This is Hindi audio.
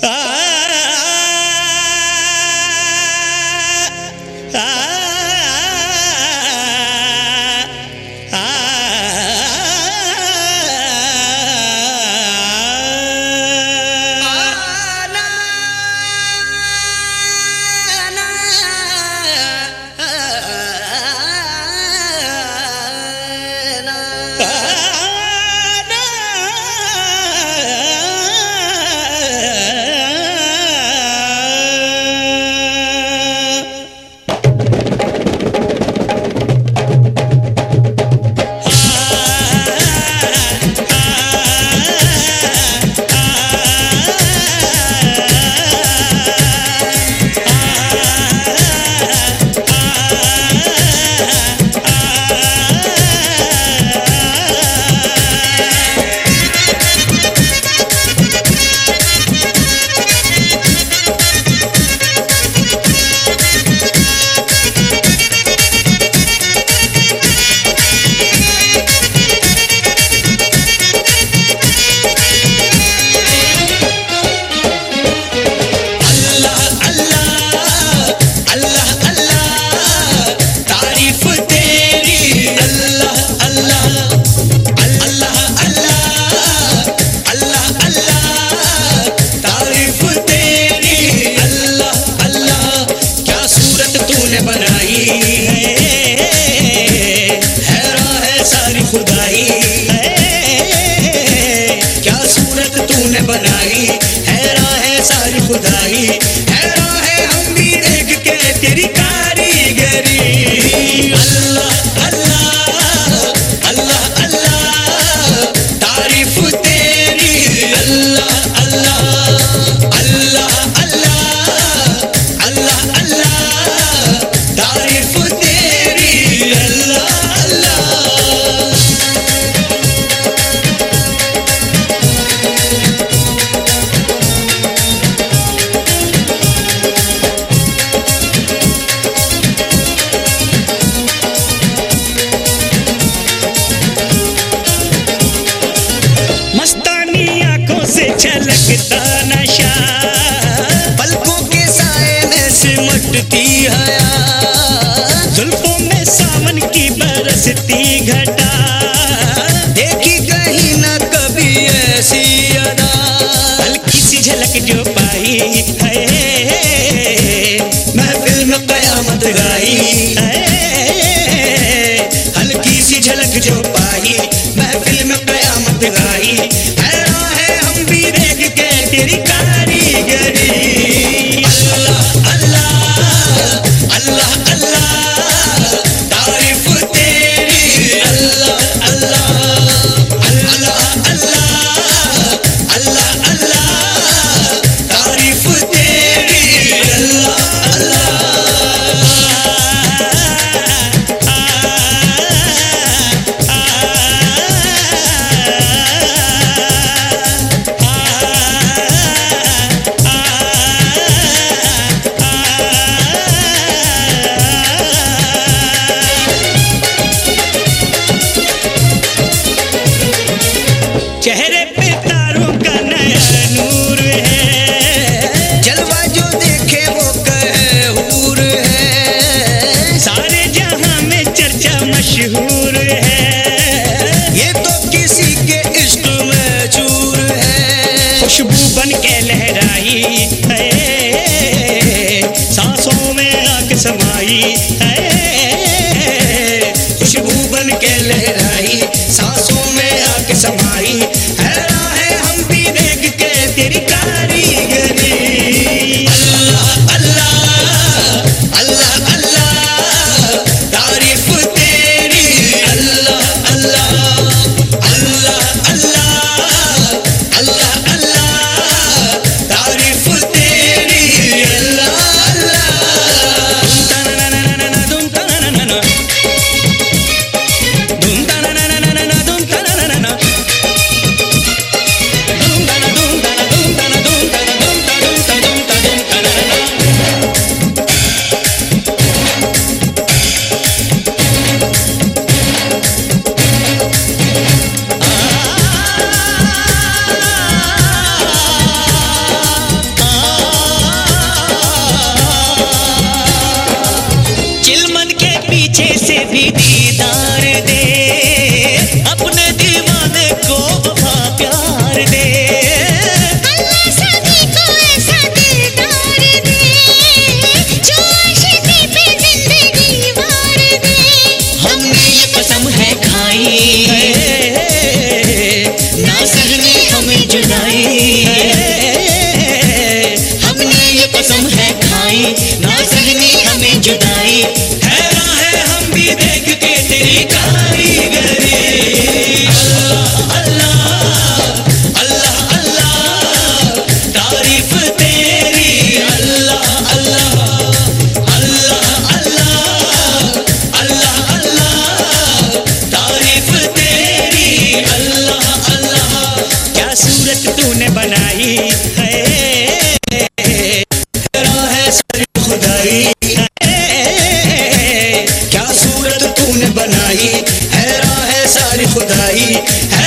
Ah! है है सारी खुदाई। बरसती घटा। देखी कहीं ना कभी ऐसी अदा। हल्की सी झलक जो पाई है। महफिल में कयामत गाई है। हल्की सी झलक जो पाई खुशबू बन के लहराई है सांसों में आग समाई है खुशबू बन के लहराई, सांसों में आग समाई। है हम भी देख के तेरी कार है बनाई हैरान है सारी खुदाई। है